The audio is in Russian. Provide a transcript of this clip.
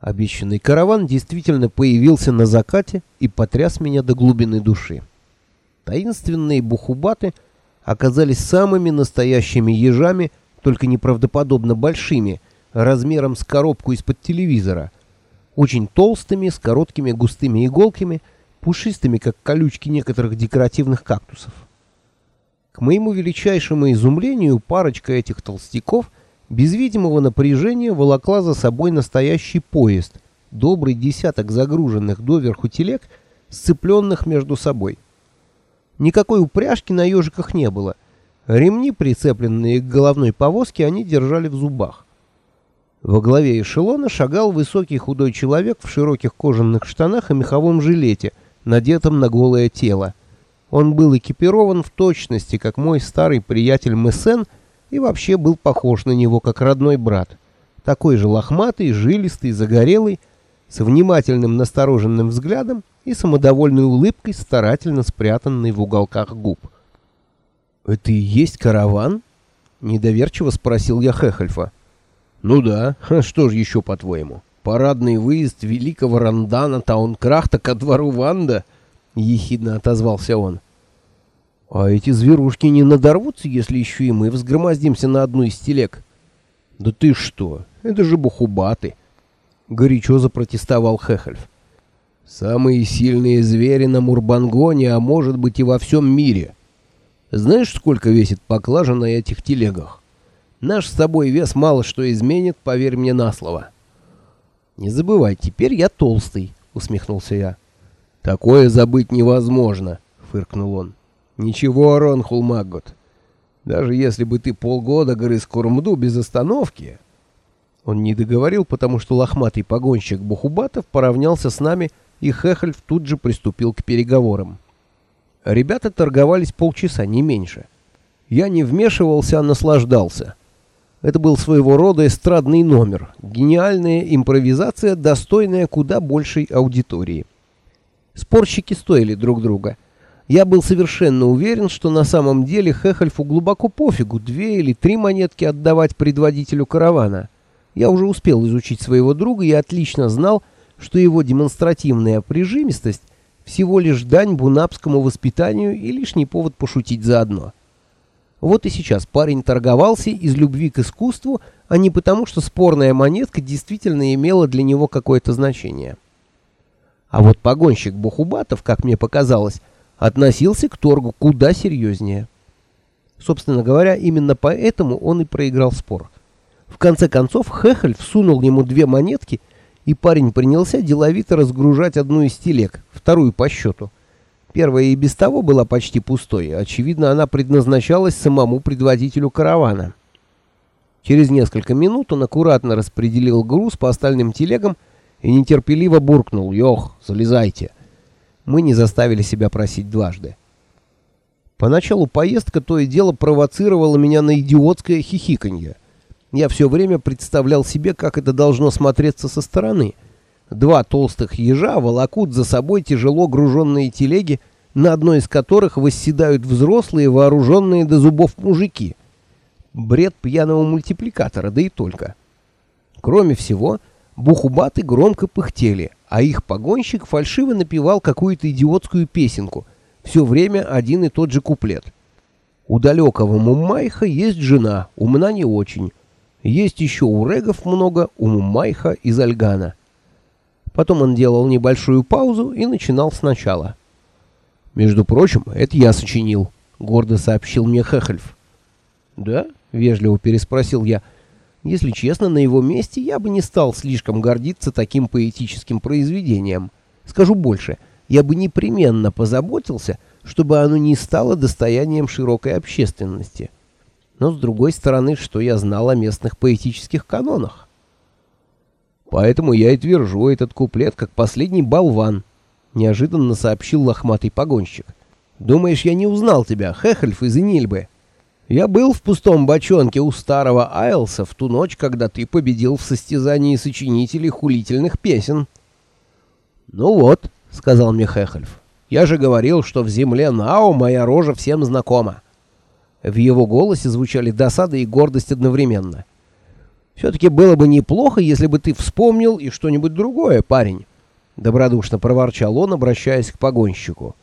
Обещанный караван действительно появился на закате и потряс меня до глубины души. Таинственные бухубаты оказались самыми настоящими ежами, только неправдоподобно большими, размером с коробку из-под телевизора, очень толстыми, с короткими густыми иголками, пушистыми, как колючки некоторых декоративных кактусов. К моему величайшему изумлению парочка этих толстяков без видимого напряжения волокла за собой настоящий поезд, добрый десяток загруженных доверху телег, сцепленных между собой. Никакой упряжки на ежиках не было. Ремни, прицепленные к головной повозке, они держали в зубах. Во главе эшелона шагал высокий худой человек в широких кожаных штанах и меховом жилете, надетом на голое тело. Он был экипирован в точности, как мой старый приятель Мессен, и вообще был похож на него, как родной брат. Такой же лохматый, жилистый, загорелый, с внимательным настороженным взглядом и самодовольной улыбкой, старательно спрятанной в уголках губ. «Это и есть караван?» — недоверчиво спросил я Хехельфа. «Ну да, что же еще, по-твоему? Парадный выезд великого Рандана Таункрахта ко двору Ванда?» — ехидно отозвался он. «А эти зверушки не надорвутся, если еще и мы взгромоздимся на одну из телег?» «Да ты что? Это же бухубаты!» — горячо запротестовал Хехельф. «Самые сильные звери на Мурбангоне, а может быть и во всем мире. Знаешь, сколько весит поклажа на этих телегах? Наш с тобой вес мало что изменит, поверь мне на слово». «Не забывай, теперь я толстый», — усмехнулся я. «Такое забыть невозможно», — фыркнул он. «Ничего, Ронхул Маггот. Даже если бы ты полгода грыз курмду без остановки...» Он не договорил, потому что лохматый погонщик Бухубатов поравнялся с нами, и Хехельф тут же приступил к переговорам. Ребята торговались полчаса, не меньше. Я не вмешивался, а наслаждался. Это был своего рода эстрадный номер, гениальная импровизация, достойная куда большей аудитории. Спорщики стоили друг друга. Я был совершенно уверен, что на самом деле Хехельфу глубоко пофигу две или три монетки отдавать предводителю каравана. Я уже успел изучить своего друга и отлично знал, что его демонстративная прижимистость всего лишь дань бунапскому воспитанию и лишний повод пошутить заодно. Вот и сейчас парень торговался из любви к искусству, а не потому, что спорная монетка действительно имела для него какое-то значение. А вот погонщик Бухубатов, как мне показалось, относился к торгу куда серьезнее. Собственно говоря, именно поэтому он и проиграл спор. В конце концов Хехель всунул ему две монетки, и парень принялся деловито разгружать одну из телег, вторую по счету. Первая и без того была почти пустой, очевидно, она предназначалась самому предводителю каравана. Через несколько минут он аккуратно распределил груз по остальным телегам и нетерпеливо буркнул «Йох, залезайте!» Мы не заставили себя просить дважды. Поначалу поездка то и дело провоцировала меня на идиотское хихиканье. Я все время представлял себе, как это должно смотреться со стороны. Два толстых ежа волокут за собой тяжело груженные телеги, на одной из которых восседают взрослые, вооруженные до зубов мужики. Бред пьяного мультипликатора, да и только. Кроме всего, Бухубаты громко пыхтели, а их погонщик фальшиво напевал какую-то идиотскую песенку. Все время один и тот же куплет. У далекого Мумайха есть жена, умна не очень. Есть еще у Регов много, у Мумайха из Альгана. Потом он делал небольшую паузу и начинал сначала. «Между прочим, это я сочинил», — гордо сообщил мне Хехельф. «Да?» — вежливо переспросил я. Если честно, на его месте я бы не стал слишком гордиться таким поэтическим произведением. Скажу больше, я бы непременно позаботился, чтобы оно не стало достоянием широкой общественности. Но, с другой стороны, что я знал о местных поэтических канонах? Поэтому я и твержу этот куплет как последний болван, неожиданно сообщил лохматый погонщик. Думаешь, я не узнал тебя, Хехельф из Инильбы? Я был в пустом бочонке у старого Айлса в ту ночь, когда ты победил в состязании сочинителей хулительных песен. Ну вот, сказал мне Хехельф. Я же говорил, что в земле Нао моя рожа всем знакома. В его голосе звучали досада и гордость одновременно. Все-таки было бы неплохо, если бы ты вспомнил и что-нибудь другое, парень. Добродушно проворчал он, обращаясь к погонщику.